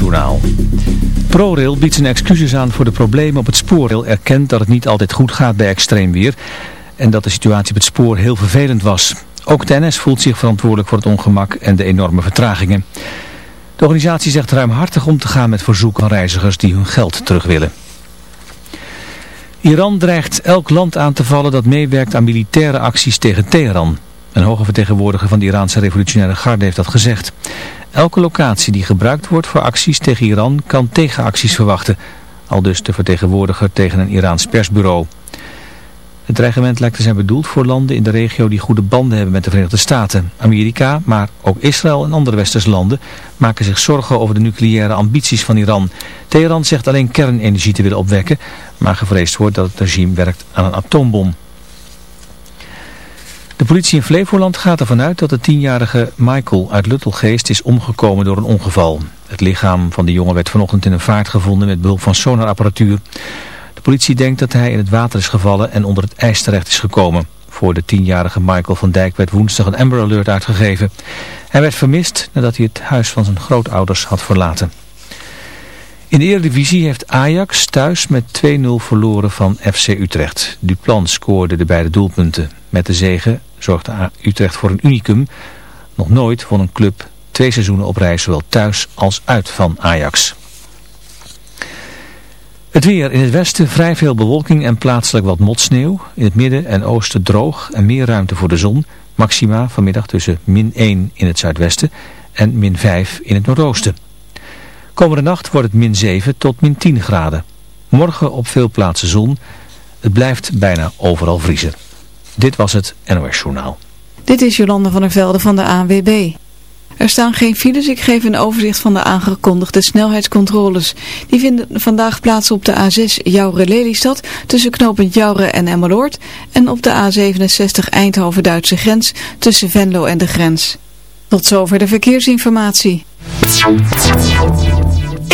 NOS-journaal. ProRail biedt zijn excuses aan voor de problemen op het spoor. Rail erkent dat het niet altijd goed gaat bij extreem weer en dat de situatie op het spoor heel vervelend was. Ook de NS voelt zich verantwoordelijk voor het ongemak en de enorme vertragingen. De organisatie zegt ruimhartig om te gaan met verzoeken van reizigers die hun geld terug willen. Iran dreigt elk land aan te vallen dat meewerkt aan militaire acties tegen Teheran. Een hoge vertegenwoordiger van de Iraanse revolutionaire garde heeft dat gezegd. Elke locatie die gebruikt wordt voor acties tegen Iran kan tegenacties verwachten. Al dus de vertegenwoordiger tegen een Iraans persbureau. Het dreigement lijkt te zijn bedoeld voor landen in de regio die goede banden hebben met de Verenigde Staten. Amerika, maar ook Israël en andere westerse landen maken zich zorgen over de nucleaire ambities van Iran. Teheran zegt alleen kernenergie te willen opwekken, maar gevreesd wordt dat het regime werkt aan een atoombom. De politie in Flevoland gaat ervan uit dat de tienjarige Michael uit Luttelgeest is omgekomen door een ongeval. Het lichaam van de jongen werd vanochtend in een vaart gevonden met behulp van sonarapparatuur. De politie denkt dat hij in het water is gevallen en onder het ijs terecht is gekomen. Voor de tienjarige Michael van Dijk werd woensdag een Amber Alert uitgegeven. Hij werd vermist nadat hij het huis van zijn grootouders had verlaten. In de Eredivisie heeft Ajax thuis met 2-0 verloren van FC Utrecht. Duplan scoorde de beide doelpunten. Met de zege zorgde Utrecht voor een unicum. Nog nooit won een club twee seizoenen op reis zowel thuis als uit van Ajax. Het weer in het westen vrij veel bewolking en plaatselijk wat motsneeuw. In het midden en oosten droog en meer ruimte voor de zon. Maxima vanmiddag tussen min 1 in het zuidwesten en min 5 in het noordoosten. Komende nacht wordt het min 7 tot min 10 graden. Morgen op veel plaatsen zon. Het blijft bijna overal vriezen. Dit was het NOS Journaal. Dit is Jolande van der Velde van de ANWB. Er staan geen files. Ik geef een overzicht van de aangekondigde snelheidscontroles. Die vinden vandaag plaats op de A6 Jouren-Lelystad tussen knooppunt Jouren en Emmeloord. En op de A67 Eindhoven-Duitse grens tussen Venlo en de grens. Tot zover de verkeersinformatie.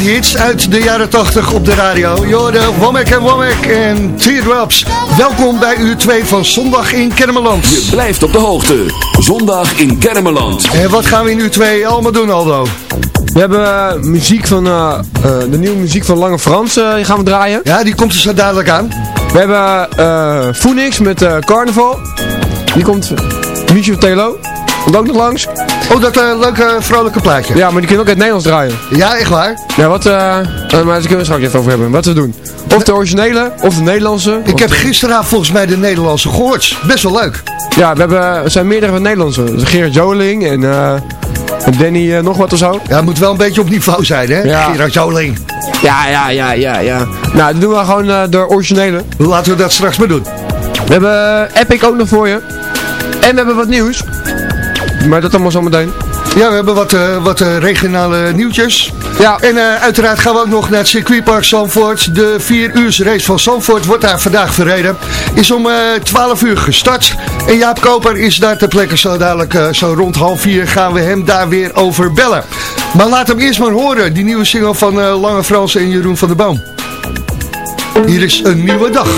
Hits uit de jaren 80 op de radio. Jorde, Womack en Womack en Teardrops. Welkom bij uur 2 van Zondag in Kermeland. Je blijft op de hoogte. Zondag in Kermeland. En wat gaan we in uur 2 allemaal doen, Aldo? We hebben uh, muziek van, uh, uh, de nieuwe muziek van Lange Frans die gaan we draaien. Ja, die komt er zo dadelijk aan. We hebben Phoenix met Carnival. Die komt, Michel Telo. Komt ook nog langs. Oh, dat uh, leuke vrolijke plaatje. Ja, maar die kunnen ook in het Nederlands draaien. Ja, echt waar? Ja, wat, uh, maar daar kunnen we straks even over hebben. Wat we doen. Of de originele, of de Nederlandse. Ik heb gisteravond volgens mij de Nederlandse gehoord. Best wel leuk. Ja, we hebben, er zijn meerdere Nederlandse. Dus Gerard Joling en, uh, Danny nog wat of zo. Ja, het moet wel een beetje op niveau zijn, hè? Ja. Gerard Joling. Ja, ja, ja, ja, ja. Nou, dan doen we gewoon de originele. Laten we dat straks maar doen. We hebben Epic ook nog voor je. En we hebben wat nieuws. Maar dat allemaal zometeen. Ja, we hebben wat, uh, wat uh, regionale nieuwtjes. Ja. En uh, uiteraard gaan we ook nog naar het circuitpark Zandvoort. De 4 uur race van Zandvoort wordt daar vandaag verreden. Is om 12 uur gestart. En Jaap Koper is daar ter plekke. Zo dadelijk, zo rond half vier gaan we hem daar weer over bellen. Maar laat hem eerst maar horen. Die nieuwe single van Lange Frans en Jeroen van der Boom. Hier is een nieuwe dag.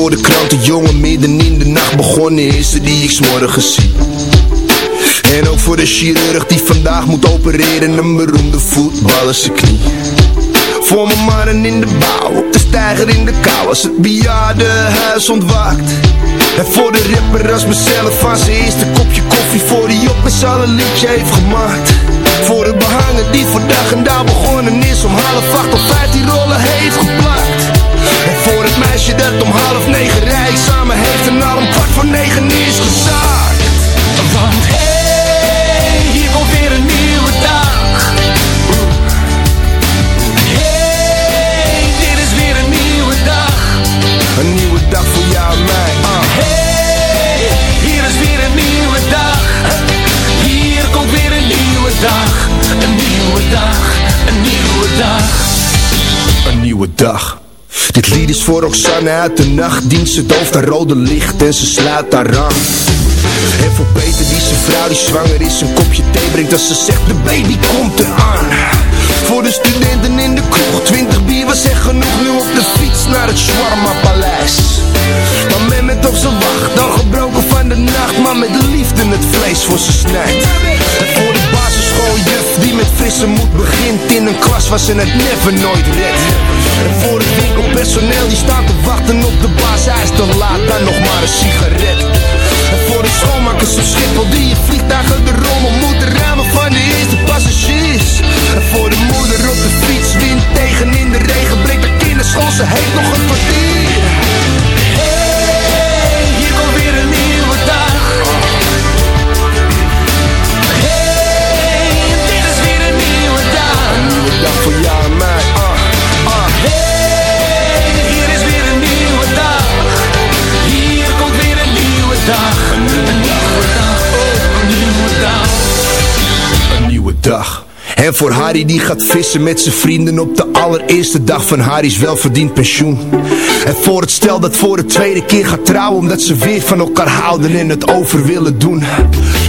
Voor de krant, de jongen midden in de nacht begonnen is die ik s'morgens zie. En ook voor de chirurg die vandaag moet opereren, een beroemde voetballer zijn knie. Voor mijn mannen in de bouw, op de stijger in de kou, als het huis ontwaakt. En voor de rapper als mezelf van zijn eerste kopje koffie, voor die op met z'n een liedje heeft gemaakt. Voor de behangen die dag en dag begonnen is, om half acht of vijftien rollen heeft geplakt. En voor het meisje dat om half negen rijdt samen heeft en al om kwart voor negen is gezaakt. Want hey, hier komt weer een nieuwe dag. Hey, dit is weer een nieuwe dag. Een nieuwe dag voor jou en mij. Uh. Hey, hier is weer een nieuwe dag. Hier komt weer een nieuwe dag. Een nieuwe dag, een nieuwe dag. Een nieuwe dag. Dit lied is voor Roxanne uit de nachtdienst. Ze dooft haar rode licht en ze sluit haar aan. En voor Peter die zijn vrouw die zwanger is een kopje thee brengt als ze zegt de baby komt eraan. Voor de studenten in de kroeg, 20 bier was echt genoeg. Nu op de fiets naar het Shawarma Paleis. Maar men met op zijn wacht, dan gebroken van de nacht. Maar met liefde het vlees voor ze snijdt. Frisse moed begint in een klas waar ze het never nooit redt. En voor het winkelpersoneel die staat te wachten op de baas, hij is te laat, dan nog maar een sigaret. En voor de schoonmakers op Schiphol die je vliegtuigen de rommel moeten ruimen van de eerste passagiers. En voor de moeder op de fiets, wind tegen in de regen, breekt de kinderschool, ze heeft nog een kwartier. Voor jou en mij. Uh. Hey, hier is weer een nieuwe dag. Hier komt weer een nieuwe dag. Een nieuwe dag, oh, een nieuwe dag. Een nieuwe dag. En voor Harry die gaat vissen met zijn vrienden op de allereerste dag van Harry's welverdiend pensioen. En voor het stel dat voor de tweede keer gaat trouwen omdat ze weer van elkaar houden en het over willen doen.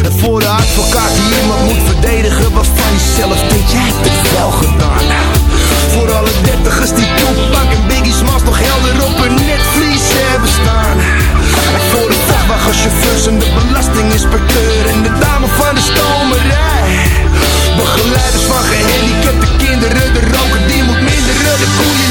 En voor de advocaat die iemand moet verdedigen waarvan je zelf denkt, jij hebt het wel gedaan. Dertigers die Tupac en Biggie Smalls nog helder op hun netvlies hebben staan. En voor de vrachtwagenchauffeurs en de belastinginspecteur en de dame van de stomerij. Begeleiders van gehandicapte kinderen, de roken die moet minderen, de koeien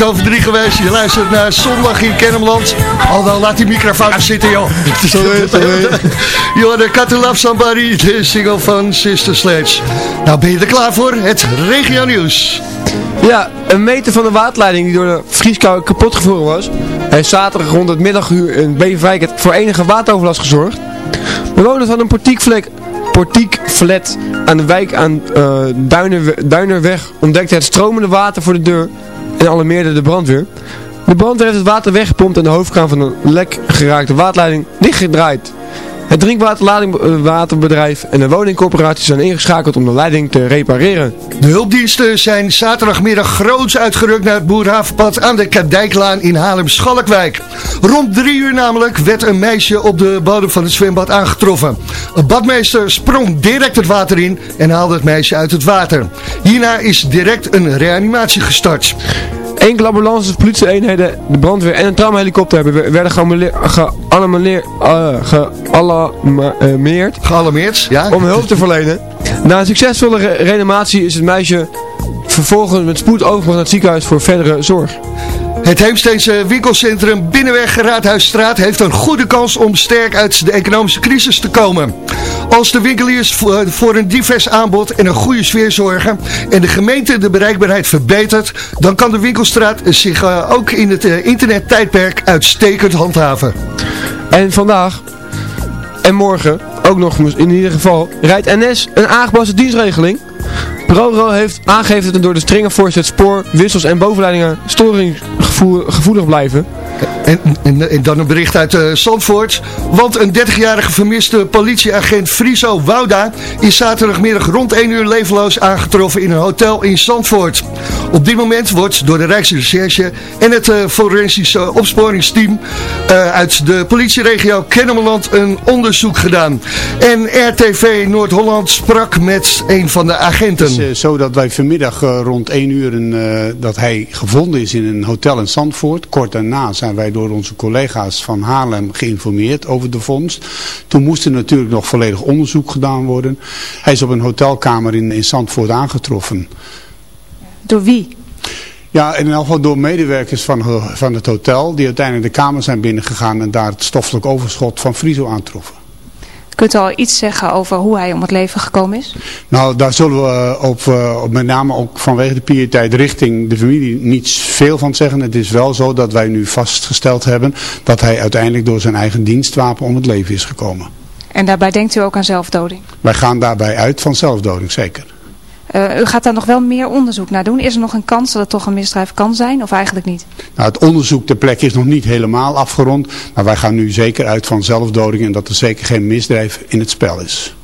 Kwart over drie geweest. Je luistert naar Zondag in Kennemland. Alhoewel, laat die microfoon zitten, joh. Sorry, sorry. Joh, de Cut Love Somebody, de single van Sister Sledge. Nou, ben je er klaar voor? Het regio nieuws. Ja, een meter van de waterleiding die door de vrieskou kapot gevroren was, heeft zaterdag rond het middaguur in Beverwijk het voor enige wateroverlast gezorgd. Bewoners van een portiekvlek, portiekflat aan de wijk aan Duiner, Duinerweg ontdekten het stromende water voor de deur en alarmeerde de brandweer. De brandweer heeft het water weggepompt en de hoofdkraan van een lek geraakte waterleiding dichtgedraaid. Het drinkwaterbedrijf en de woningcorporatie zijn ingeschakeld om de leiding te repareren. De hulpdiensten zijn zaterdagmiddag groots uitgerukt naar het Boerhavenpad aan de Kadijklaan in Haarlem-Schalkwijk. Rond drie uur namelijk werd een meisje op de bodem van het zwembad aangetroffen. Een badmeester sprong direct het water in en haalde het meisje uit het water. Hierna is direct een reanimatie gestart. Enkele ambulances, politieeenheden, de brandweer en een tramhelikopter hebben- werden gealarmeerd- gealarmeerd gealarmeerd Gealarmeerd, ja. om hulp te verlenen. Na een succesvolle re- reanimatie is het meisje vervolgens met spoed overgebracht naar het ziekenhuis voor verdere zorg. Het Heemsteense winkelcentrum Binnenweg Raadhuisstraat heeft een goede kans om sterk uit de economische crisis te komen. Als de winkeliers voor voor een divers aanbod en een goede sfeer zorgen en de gemeente de bereikbaarheid verbetert, dan kan de winkelstraat zich eh, ook in het eh, internettijdperk uitstekend handhaven. En vandaag en morgen, ook nog in ieder geval, rijdt NS een aangepaste dienstregeling. ProRail heeft aangegeven dat door de strenge voorzet spoor, wissels en bovenleidingen storing gevoelig blijven. En, en, dan een bericht uit uh, Zandvoort. Want een 30-jarige vermiste politieagent Friso Wouda... is zaterdagmiddag rond 1 uur levenloos aangetroffen in een hotel in Zandvoort. Op dit moment wordt door de Rijksrecherche en het uh, forensische opsporingsteam... Uh, uit de politieregio Kennemerland een onderzoek gedaan. En RTV Noord-Holland sprak met een van de agenten. Het is zo dat wij vanmiddag rond 1 uur... Een, dat hij gevonden is in een hotel in Zandvoort. Kort daarna zijn wij door onze collega's van Haarlem geïnformeerd over de vondst. Toen moest er natuurlijk nog volledig onderzoek gedaan worden. Hij is op een hotelkamer in, in Zandvoort aangetroffen. Door wie? Ja, in elk geval door medewerkers van, van het hotel die uiteindelijk de kamer zijn binnengegaan en daar het stoffelijk overschot van Friso aantroffen. Kunt u al iets zeggen over hoe hij om het leven gekomen is? Nou, daar zullen we op, op met name ook vanwege de prioriteit richting de familie niet veel van zeggen. Het is wel zo dat wij nu vastgesteld hebben dat hij uiteindelijk door zijn eigen dienstwapen om het leven is gekomen. En daarbij denkt u ook aan zelfdoding? Wij gaan daarbij uit van zelfdoding, zeker. Uh, u gaat daar nog wel meer onderzoek naar doen. Is er nog een kans dat het toch een misdrijf kan zijn of eigenlijk niet? Nou, het onderzoek ter plekke is nog niet helemaal afgerond. Maar wij gaan nu zeker uit van zelfdoding en dat er zeker geen misdrijf in het spel is.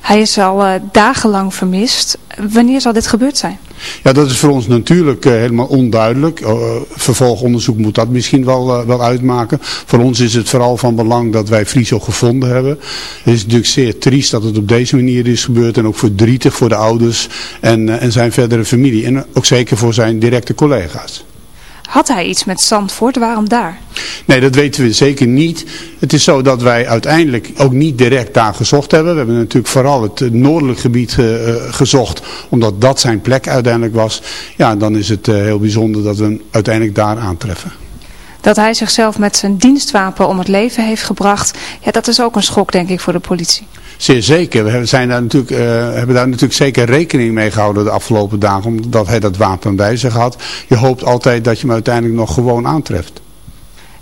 Hij is al uh, dagenlang vermist. Wanneer zal dit gebeurd zijn? Ja, dat is voor ons natuurlijk uh, helemaal onduidelijk. Uh, vervolgonderzoek moet dat misschien wel, wel uitmaken. Voor ons is het vooral van belang dat wij Friso gevonden hebben. Het is natuurlijk zeer triest dat het op deze manier is gebeurd. En ook verdrietig voor de ouders en, en zijn verdere familie. En ook zeker voor zijn directe collega's. Had hij iets met Zandvoort? Waarom daar? Nee, dat weten we zeker niet. Het is zo dat wij uiteindelijk ook niet direct daar gezocht hebben. We hebben natuurlijk vooral het noordelijk gebied uh, gezocht, omdat dat zijn plek uiteindelijk was. Ja, dan is het heel bijzonder dat we hem uiteindelijk daar aantreffen. Dat hij zichzelf met zijn dienstwapen om het leven heeft gebracht, ja, dat is ook een schok denk ik voor de politie. Zeer zeker. We zijn daar natuurlijk, uh, hebben daar natuurlijk zeker rekening mee gehouden de afgelopen dagen. Omdat hij dat wapen bij zich had. Je hoopt altijd dat je hem uiteindelijk nog gewoon aantreft.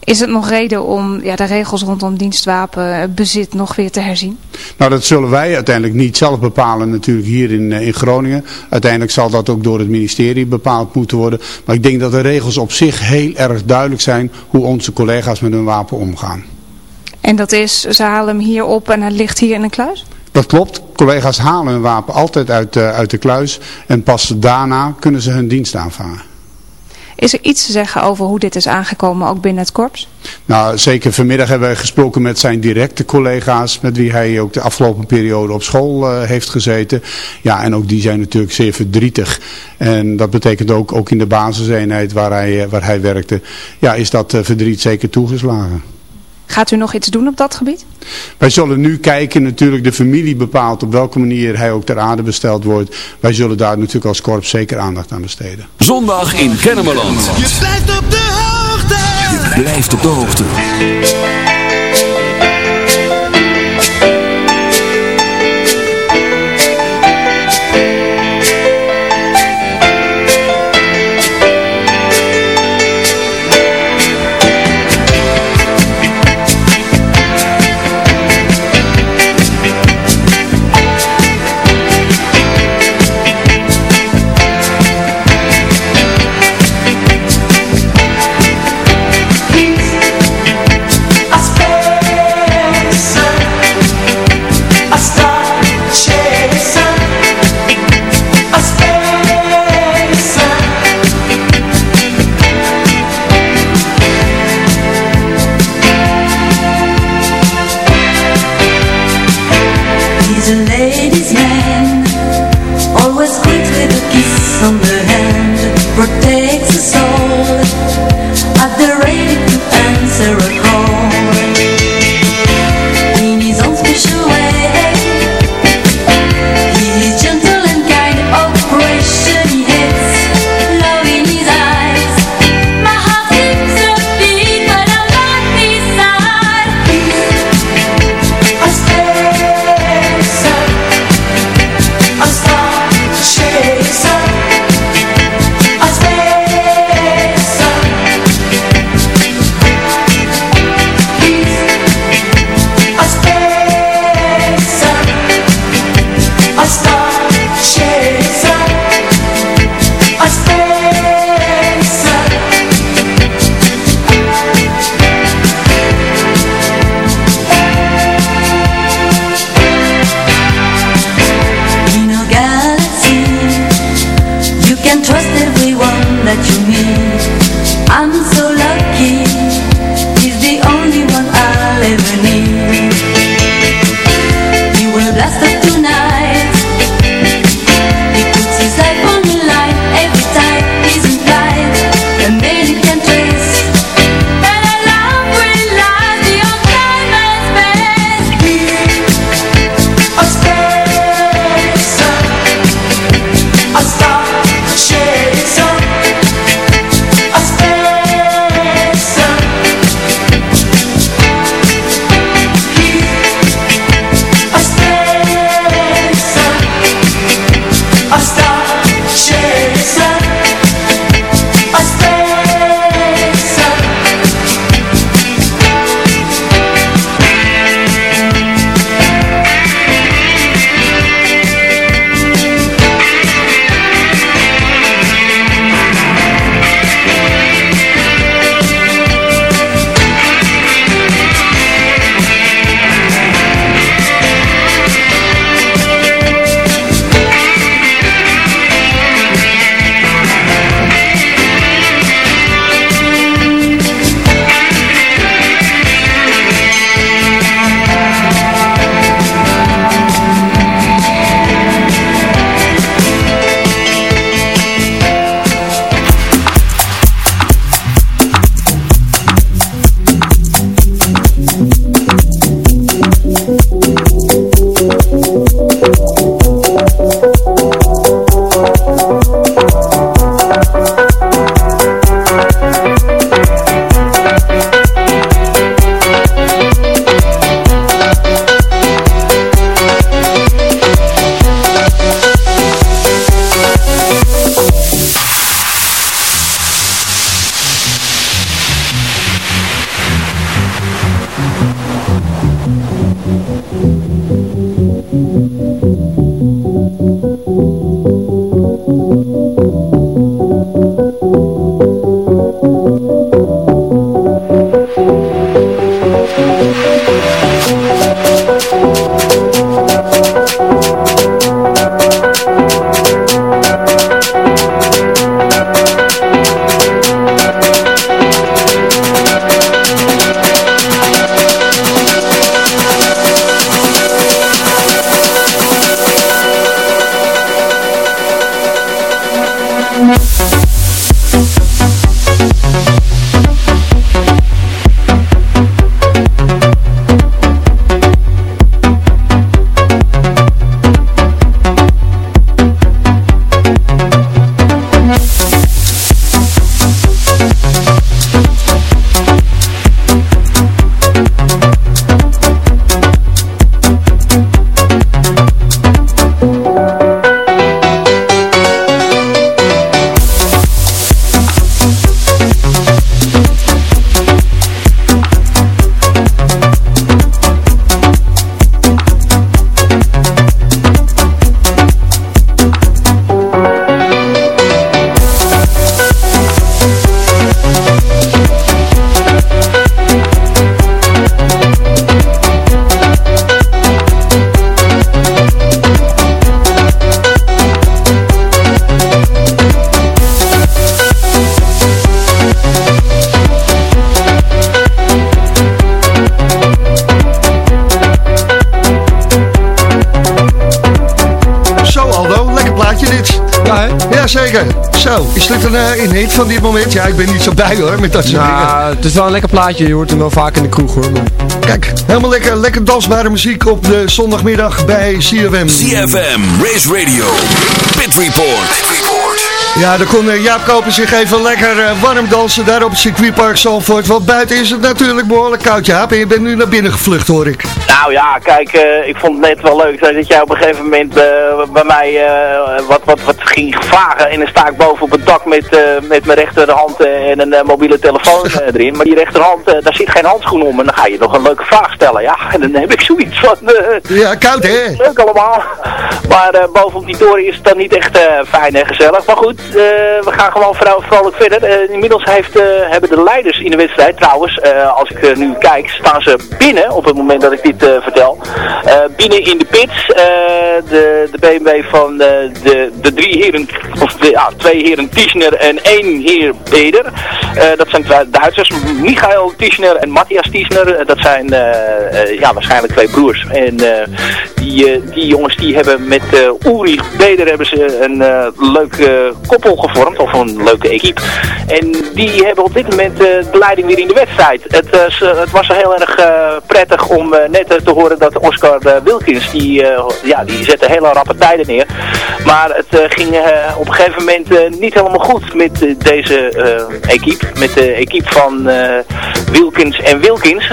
Is het nog reden om ja, de regels rondom dienstwapenbezit nog weer te herzien? Nou, dat zullen wij uiteindelijk niet zelf bepalen natuurlijk hier in, in Groningen. Uiteindelijk zal dat ook door het ministerie bepaald moeten worden. Maar ik denk dat de regels op zich heel erg duidelijk zijn hoe onze collega's met hun wapen omgaan. En dat is, ze halen hem hier op en hij ligt hier in een kluis? Dat klopt. Collega's halen hun wapen altijd uit, uh, uit de kluis. En pas daarna kunnen ze hun dienst aanvangen. Is er iets te zeggen over hoe dit is aangekomen, ook binnen het korps? Nou, zeker vanmiddag hebben we gesproken met zijn directe collega's, met wie hij ook de afgelopen periode op school uh, heeft gezeten. Ja, en ook die zijn natuurlijk zeer verdrietig. En dat betekent ook, ook in de basiseenheid waar hij, uh, waar hij werkte, ja, is dat uh, verdriet zeker toegeslagen. Gaat u nog iets doen op dat gebied? Wij zullen nu kijken, natuurlijk de familie bepaalt op welke manier hij ook ter aarde besteld wordt. Wij zullen daar natuurlijk als korps zeker aandacht aan besteden. Zondag in Kennemerland. Je blijft op de hoogte. Je blijft op de hoogte. Van dit moment? Ja, ik ben niet zo bij hoor, met dat soort Nou, dingen. het is wel een lekker plaatje. Je hoort hem wel vaak in de kroeg hoor. maar- Kijk, helemaal lekker, lekker dansbare muziek op de zondagmiddag bij CFM. CFM, Race Radio, Pit Report. Ja, dan kon eh, Jaap Koper zich even lekker eh, warm dansen daar op het circuitpark Zandvoort. Want buiten is het natuurlijk behoorlijk koud, Jaap. En je bent nu naar binnen gevlucht, hoor ik. Nou ja, kijk, eh, ik vond het net wel leuk dat jij op een gegeven moment bij mij wat, wat, wat ging vragen. En dan sta ik boven op het dak met, met mijn rechterhand en een mobiele telefoon erin. Maar die rechterhand, daar zit geen handschoen om. En dan ga je nog een leuke vraag stellen. Ja, en dan heb ik zoiets van... Ja, koud hè? Leuk allemaal. Maar eh, boven op die toren is het dan niet echt fijn en gezellig. Maar goed, we gaan gewoon vro- vrolijk verder. Eh, inmiddels heeft, eh, hebben de leiders in de wedstrijd, trouwens, eh, als ik eh, nu kijk, staan ze binnen op het moment dat ik dit eh, vertel. Eh, binnen in de pits. eh, de, de BMW van eh, de, de drie heren, of de, ja, twee heren Tischner en één heer Beder. Eh, dat zijn Duitsers, Michael Tischner en Matthias Tischner. Eh, dat zijn eh, eh, ja, waarschijnlijk twee broers. En eh, die, eh, die jongens die hebben met eh Ulrich Beder hebben ze een eh, leuke koppel gevormd, of een leuke equipe. En die hebben op dit moment eh, de leiding weer in de wedstrijd. Het, eh, het was heel erg eh, prettig om net te horen dat Oscar Wilkins, die, ja, die zette hele rappe tijden neer. Maar het ging op een gegeven moment niet helemaal goed met deze equipe. Met de equipe van Wilkins en Wilkins.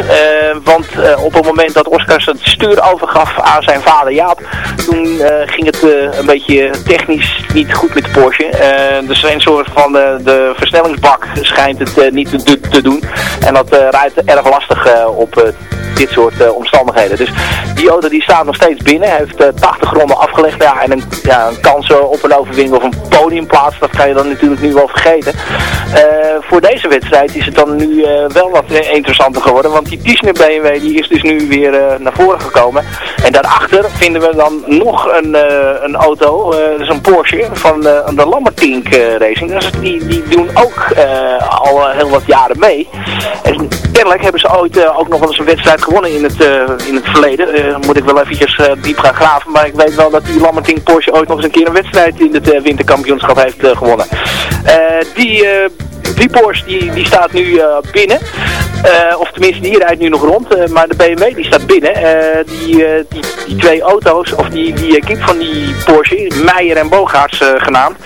Want op het moment dat Oscar het stuur overgaf aan zijn vader Jaap, toen ging het een beetje technisch niet goed met de Porsche. Eh, de sensor van de, de versnellingsbak schijnt het eh, niet te, doen. En dat eh, rijdt erg lastig op dit soort omstandigheden. Dus die auto die staat nog steeds binnen. Heeft eh, 80 ronden afgelegd. Ja, en een, ja, een kans op een overwinning of een podiumplaats, dat kan je dan natuurlijk nu wel vergeten. Voor deze wedstrijd is het dan nu wel wat interessanter geworden. Want die Tischner BMW die is dus nu weer naar voren gekomen. En daarachter vinden we dan nog een, een auto. dat is een Porsche van de Lammertink eh, Racing. Dus die, die doen ook eh, al eh, heel wat jaren mee. En kennelijk hebben ze ooit eh, ook nog wel eens een wedstrijd gewonnen in het, in het verleden. Moet ik wel eventjes diep gaan graven. Maar ik weet wel dat die Lammertink Porsche ooit nog eens een keer een wedstrijd in het winterkampioenschap heeft gewonnen. Die... die Porsche die, die staat nu binnen. Of tenminste, die rijdt nu nog rond. maar de BMW die staat binnen. Die, die, die twee auto's, of die, die equipe van die Porsche, Meijer en Bogaerts genaamd.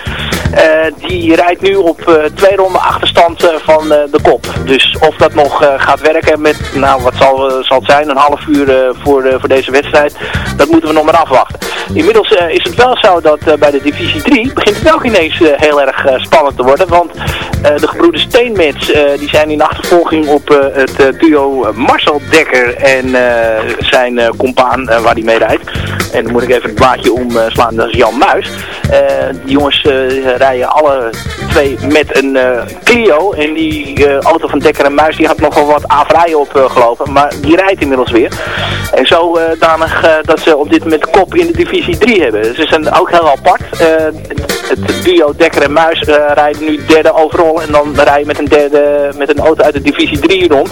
Eh, die rijdt nu op eh, twee ronden achterstand eh, van de kop. Dus of dat nog gaat werken met, nou wat zal, zal het zijn, een half uur voor, voor deze wedstrijd. Dat moeten we nog maar afwachten. Inmiddels is het wel zo dat bij de divisie 3 begint het ook ineens heel erg spannend te worden. Want de gebroeders Steenmets die zijn in achtervolging op het duo Marcel Dekker en zijn compaan waar hij mee rijdt. En dan moet ik even het blaadje omslaan, dat is Jan Muis. Die jongens rijden alle twee met een eh, Clio. En die eh, auto van Dekker en Muis die had nogal wat averijen opgelopen. maar die rijdt inmiddels weer. En zo eh, danig eh, dat ze op dit moment kop in de divisie 3 hebben. Ze zijn ook heel apart. Eh, het duo Dekker en Muis eh, rijden nu derde overal. En dan rijden met een derde met een auto uit de divisie 3 rond.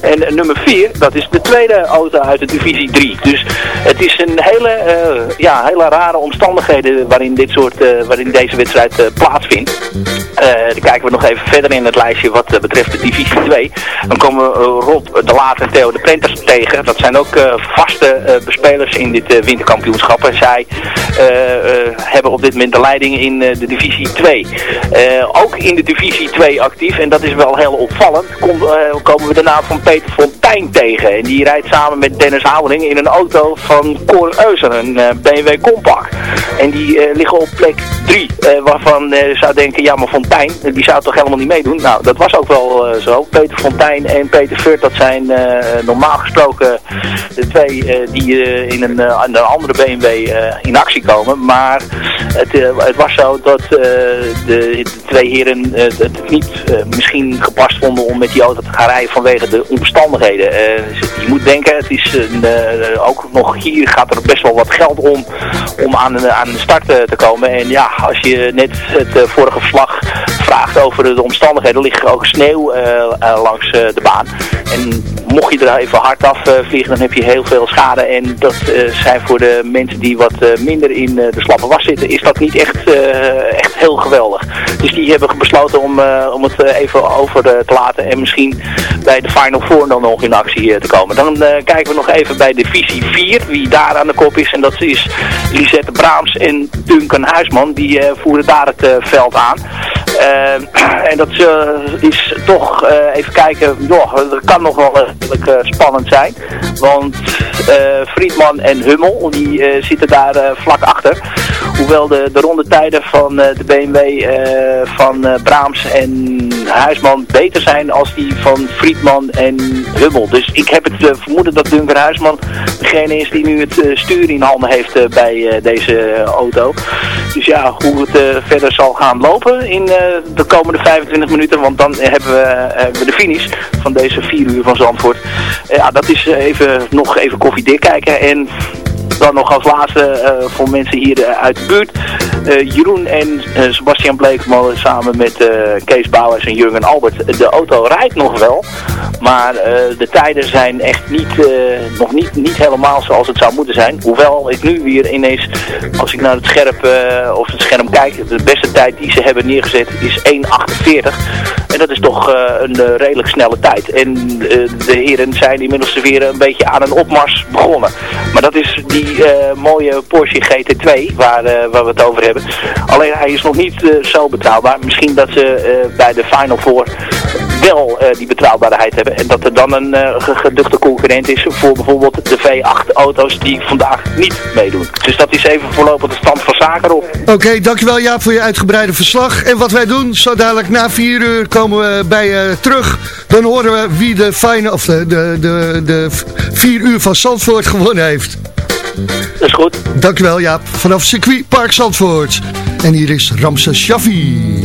En eh, nummer 4, dat is de tweede auto uit de divisie 3. Dus het is een hele, eh, ja, hele rare omstandigheden waarin, dit soort, eh, waarin deze wedstrijd eh, plaatsvindt. Eh, dan kijken we nog even verder in het lijstje wat eh, betreft de divisie 2. Dan komen we eh, Rob de Laat en Theo de Prenters tegen. Dat zijn ook eh, vaste eh, bespelers in dit eh, winterkampioenschap. En zij eh, eh, hebben op dit moment de leiding in eh, de divisie 2. Eh, ook in de divisie 2 actief. En dat is wel heel opvallend. Kom, eh, komen we de naam van Peter Fontijn tegen. En die rijdt samen met Dennis Houding in een auto van Cor Euser, een eh, BMW Compact. En die eh, liggen op plek 3. waarvan eh, je zou denken, ja maar Fontijn, eh, die zou toch helemaal niet meedoen? Nou, dat was ook wel eh, zo. Peter Fontijn en Peter Furt, dat zijn eh, normaal gesproken de twee eh, die eh, in, een, eh, een andere BMW eh, in actie komen. Maar het, eh, het was zo dat eh, de, de twee heren eh, het niet eh, misschien gepast vonden om met die auto te gaan rijden vanwege de omstandigheden. Eh, dus je moet denken, het is een, eh, ook nog hier gaat er best wel wat geld om om aan, aan de start eh, te komen. En ja, als je net het eh, vorige verslag over de omstandigheden. Ligt ook sneeuw eh, eh, langs eh, de baan. En mocht je er even hard af vliegen, dan heb je heel veel schade. En dat zijn voor de mensen die wat minder in de slappe was zitten, is dat niet echt, echt heel geweldig. Dus die hebben besloten om, om het even over te laten en misschien bij de Final Four dan nog in actie te komen. Dan kijken we nog even bij divisie 4, wie daar aan de kop is. En dat is Lisette Braams en Duncan Huisman. Die voeren daar het veld aan. en dat is toch, even kijken, joh, dat kan nog wel redelijk spannend zijn. Want Friedman en Hummel, die zitten daar vlak achter. Hoewel de, de rondetijden van de BMW van Braams en Huisman beter zijn als die van Friedman en Hummel. Dus ik heb het vermoeden dat Duncan Huisman degene is die nu het stuur in handen heeft bij deze auto. Dus ja, hoe het verder zal gaan lopen in de komende 25 minuten, want dan hebben we, de finish van deze 4 uur van Zandvoort. ja, dat is even, nog even koffiedik kijken en dan nog als laatste voor mensen hier uit de buurt. Uh, Jeroen en Sebastian Bleekman samen met Kees Bouwers en Jurgen Albert. De auto rijdt nog wel. Maar de tijden zijn echt niet, nog niet, niet helemaal zoals het zou moeten zijn. Hoewel ik nu weer ineens, als ik naar het scherp of het scherm kijk, de beste tijd die ze hebben neergezet is 1.48. En dat is toch een redelijk snelle tijd. En de heren zijn inmiddels weer een beetje aan een opmars begonnen. Maar dat is die mooie Porsche GT2 waar, waar we het over hebben. Alleen hij is nog niet zo betrouwbaar. Misschien dat ze bij de Final Four wel die betrouwbaarheid hebben. En dat er dan een geduchte concurrent is voor bijvoorbeeld de V8 auto's die vandaag niet meedoen. Dus dat is even voorlopig de stand van zaken op. Oké, dankjewel Jaap voor je uitgebreide verslag. En wat wij doen, zo dadelijk na vier uur komen we bij je terug. Dan horen we wie de, fine, of de, de, de, de vier uur van Zandvoort gewonnen heeft. Dat is goed. Dankjewel Jaap, vanaf circuit Park Zandvoort. En hier is Ramses Shaffi.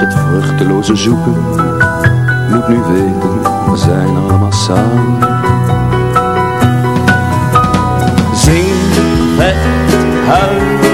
het vruchteloze zoeken. Moet nu weten, we zijn allemaal samen. Zing, het, huil,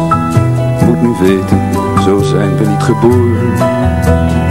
Nu weten, zo zijn we niet geboren.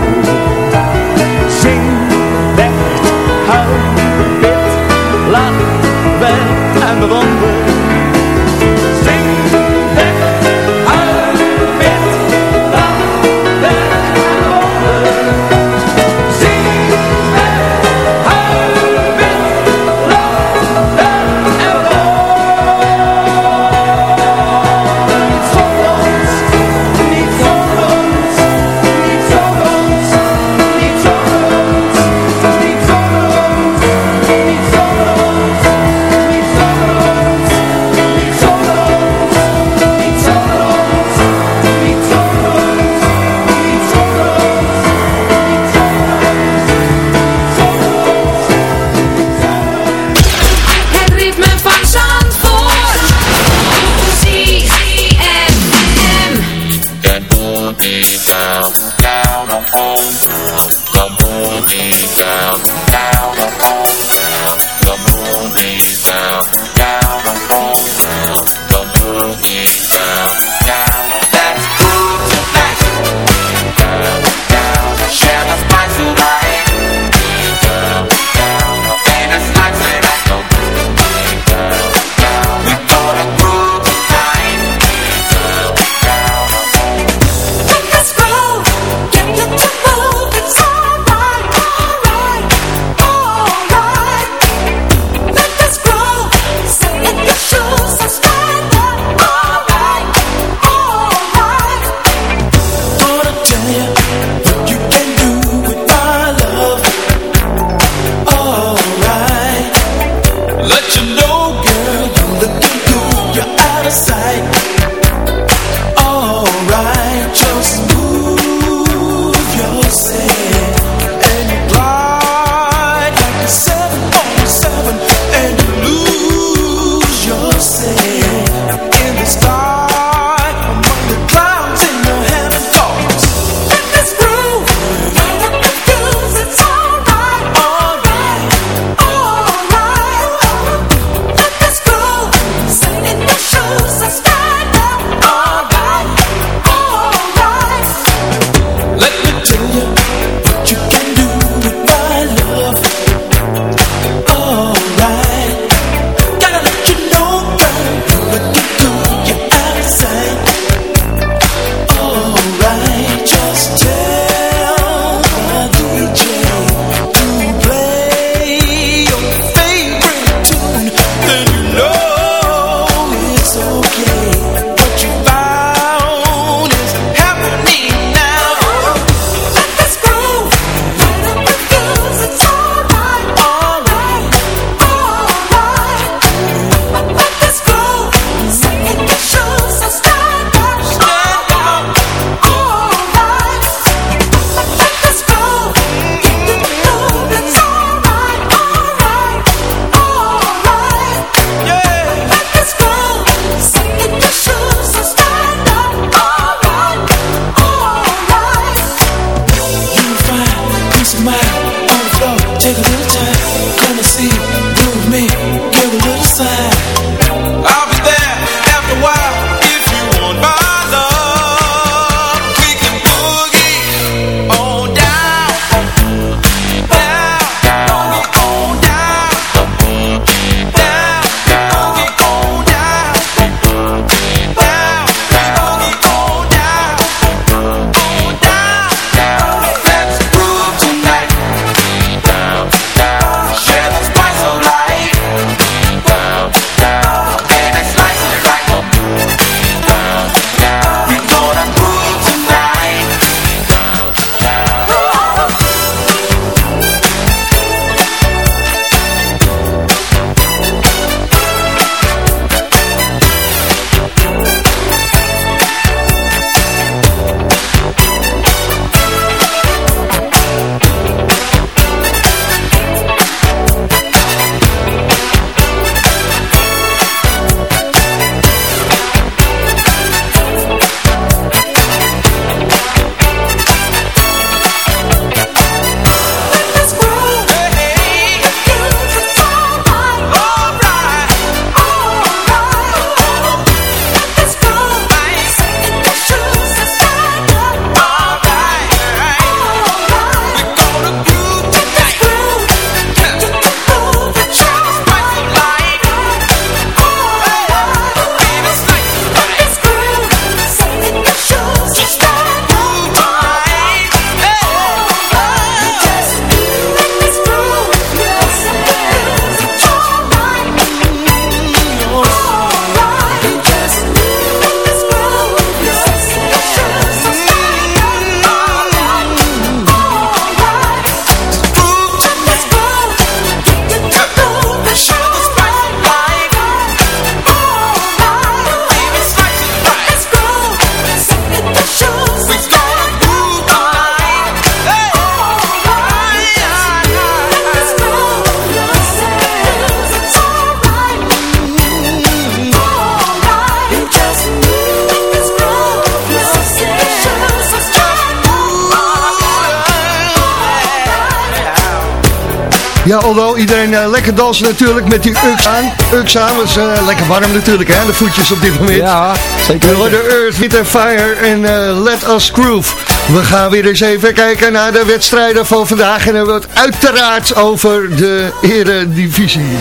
Ja, alhoewel iedereen eh, lekker dansen natuurlijk met die UX aan. UX aan was eh, lekker warm natuurlijk, hè, de voetjes op dit moment. Ja, zeker. We de Earth, Winter Fire en eh, Let Us Groove. We gaan weer eens even kijken naar de wedstrijden van vandaag. En dan hebben we het uiteraard over de Eredivisie.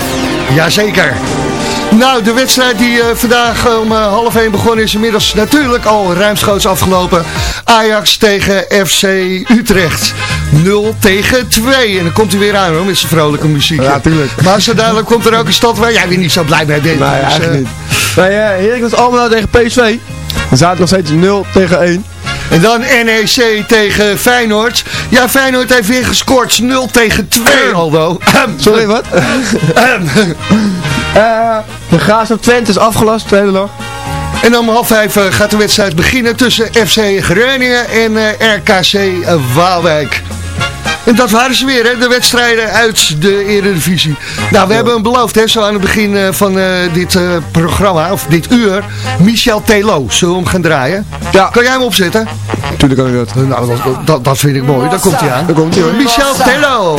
Jazeker. Nou, de wedstrijd die uh, vandaag eh, om uh, half 1 begonnen is inmiddels natuurlijk al ruimschoots afgelopen. Ajax tegen FC Utrecht. 0 tegen 2. En dan komt hij weer aan hoor, met zijn vrolijke muziek. Ja, tuurlijk. Maar zo duidelijk komt er ook een stad waar jij weer niet zo blij bij bent. Nee, dus, eigenlijk uh... niet. Bij Heerlijk was allemaal tegen PSV. Dan zaten nog steeds 0 tegen 1. En dan NEC tegen Feyenoord. Ja, Feyenoord heeft weer gescoord. 0 tegen 2, ehm. Aldo. Ehm. Sorry, wat? Ehm. Uh, de Graas op Twente is afgelast de hele dag. En om half vijf eh, gaat de wedstrijd beginnen tussen FC Groningen en eh, RKC Waalwijk. En dat waren ze weer, hè? de wedstrijden uit de Eredivisie. Nou, we hebben hem beloofd, hè, zo aan het begin van dit programma, of dit uur. Michel Telo, zullen we hem gaan draaien? Ja. Kan jij hem opzetten? Tuurlijk kan ik dat. Nou, dat, dat, vind ik mooi. Dan komt hij aan. Dan komt hij Michel Telo.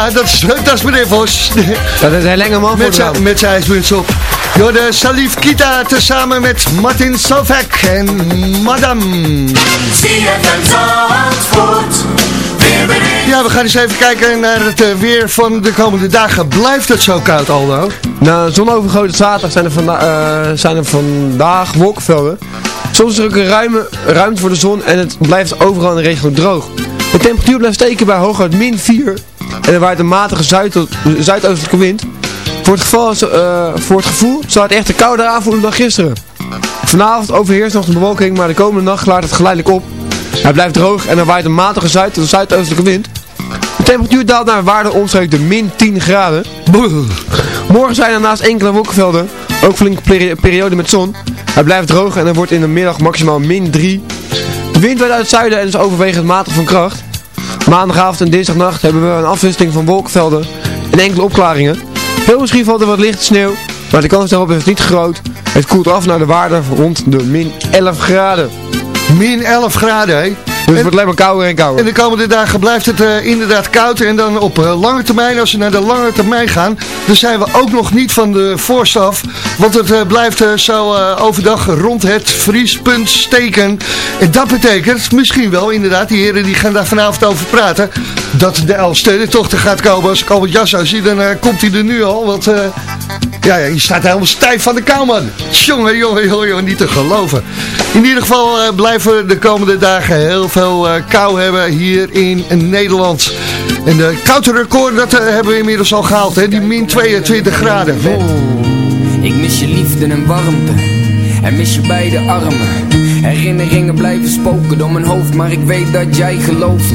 Ja, dat is, dat is meneer Vos. Dat is een lange man voor Met zijn, met zijn ijsmuts op. Door de Salif Kita tezamen met Martin Salvek en Madame. Ja, we gaan eens even kijken naar het eh, weer van de komende dagen. Blijft het zo koud, Aldo? Na zonovergoten zaterdag zijn er, vanda eh, zijn er vandaag wolkenvelden. Soms is er ook een ruime, ruimte voor de zon en het blijft overal in de regio droog. De temperatuur blijft steken bij hooguit min 4 en er waait een matige zuid zuidoostelijke wind. Voor het, geval, eh, voor het gevoel zal het echter kouder aanvoelen dan gisteren. Vanavond overheerst nog de bewolking, maar de komende nacht klaart het geleidelijk op. Hij blijft droog en er waait een matige zuid- zuidoostelijke wind. De temperatuur daalt naar een waarde omstreeks de min 10 graden. Morgen zijn er naast enkele wolkenvelden ook flinke peri- periode met zon. Hij blijft droog en er wordt in de middag maximaal min 3. De wind waait uit het zuiden en is overwegend matig van kracht. Maandagavond en dinsdagnacht hebben we een afwisseling van wolkenvelden en enkele opklaringen. Heel misschien valt er wat lichte sneeuw, maar de kans daarop is niet groot. Het koelt af naar de waarde rond de min 11 graden. Min 11 graden, hè? Dus het wordt alleen maar kouder en En kouder. de komende dagen blijft het eh, inderdaad koud. En dan op eh, lange termijn, als we naar de lange termijn gaan, dan zijn we ook nog niet van de vorst af. Want het eh, blijft zo overdag rond het vriespunt steken. En dat betekent misschien wel, inderdaad, die heren die gaan daar vanavond over praten, dat de Elfstedentocht er gaat komen. Als ik Albert Jas zou zien, dan komt hij er nu al. Want ja, ja, je staat helemaal stijf van de kou, man. Jongen, jongen, jongen, niet te geloven. In ieder geval eh, blijven we de komende dagen heel veel eh, kou hebben hier in Nederland. En de koude record, dat eh, hebben we inmiddels al gehaald, hè? die min 22 graden. Ik mis je liefde en warmte En mis je beide armen Herinneringen blijven spoken door mijn hoofd Maar ik weet dat jij gelooft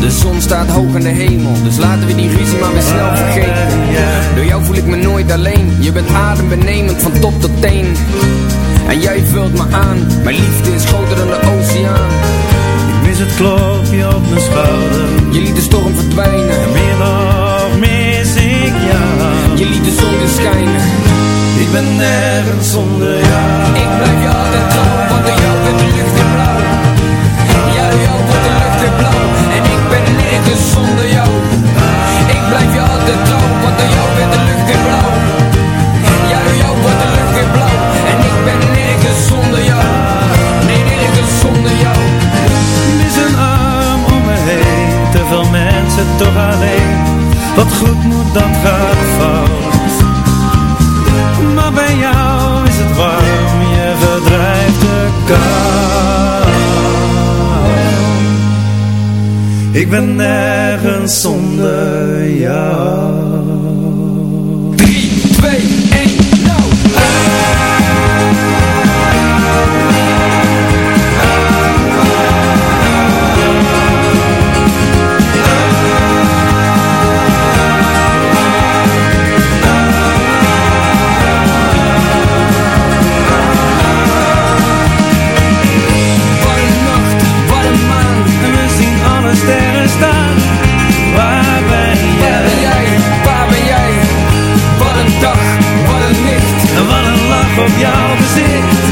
De zon staat hoog in de hemel, dus laten we die ruzie maar weer snel vergeten. Door jou voel ik me nooit alleen. Je bent adembenemend van top tot teen. En jij vult me aan. Mijn liefde is groter dan de oceaan. Ik mis het klopje op mijn schouder. Je liet de storm verdwijnen. Meer nog mis ik jou. Je liet de zon weer schijnen. Ik ben nergens zonder jou. Ik blijf je altijd trouw, want door jou de lucht weer blauw. Wat goed moet, dat gaat fout. Maar bij jou is het warm. Je verdrijft de kou. Ik ben nergens zonder jou. op jouw gezicht.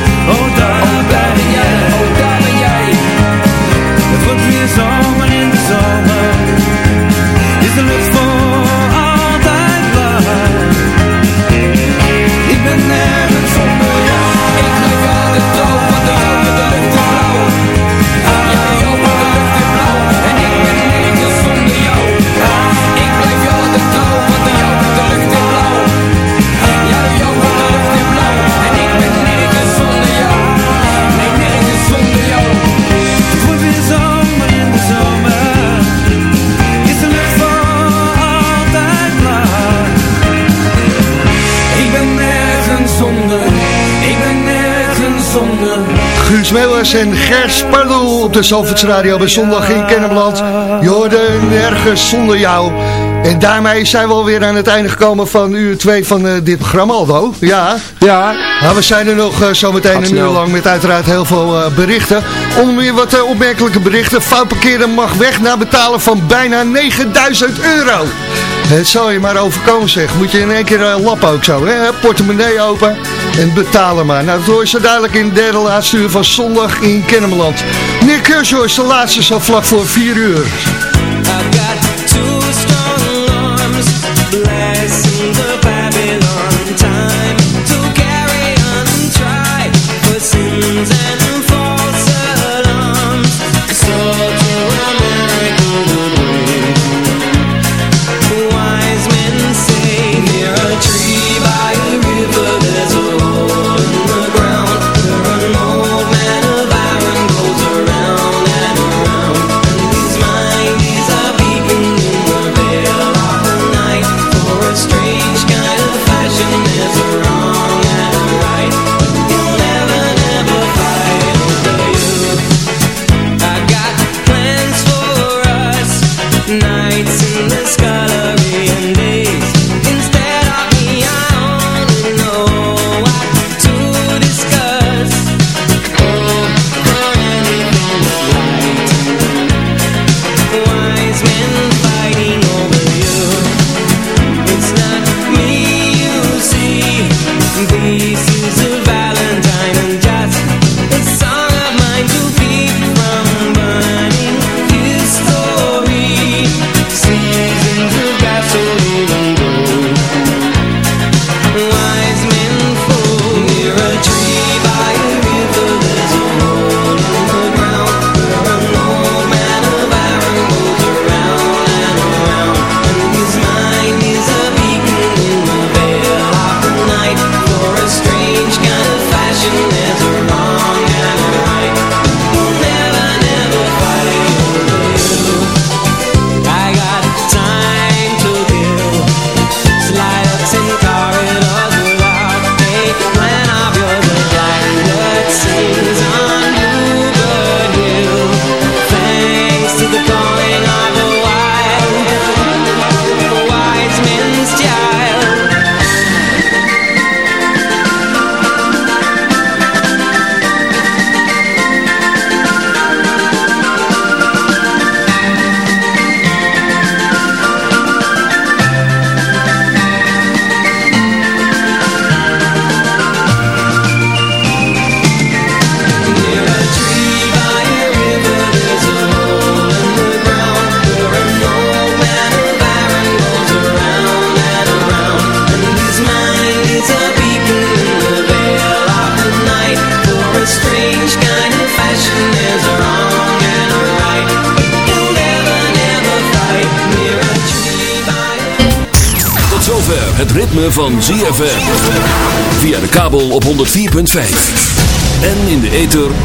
Guus Meeuwers en Gers Pardoel op de Zalvoorts Radio bij zondag in Kennenland. Je nergens zonder jou. En daarmee zijn we alweer aan het einde gekomen van uur 2 van eh, dit programma, Aldo. Ja. Ja. Maar we zijn er nog zo zometeen een uur lang met uiteraard heel veel eh, berichten. Onder meer wat opmerkelijke berichten. Fout parkeren mag weg na betalen van bijna 9000 euro. Het zal je maar overkomen zeg. Moet je in één keer lappen ook zo. Hè? Portemonnee open. En betalen maar. Nou, dat hoor je zo dadelijk in de derde laatste uur van zondag in Kennemerland. Meneer Kershoor is de laatste zo vlak voor vier uur.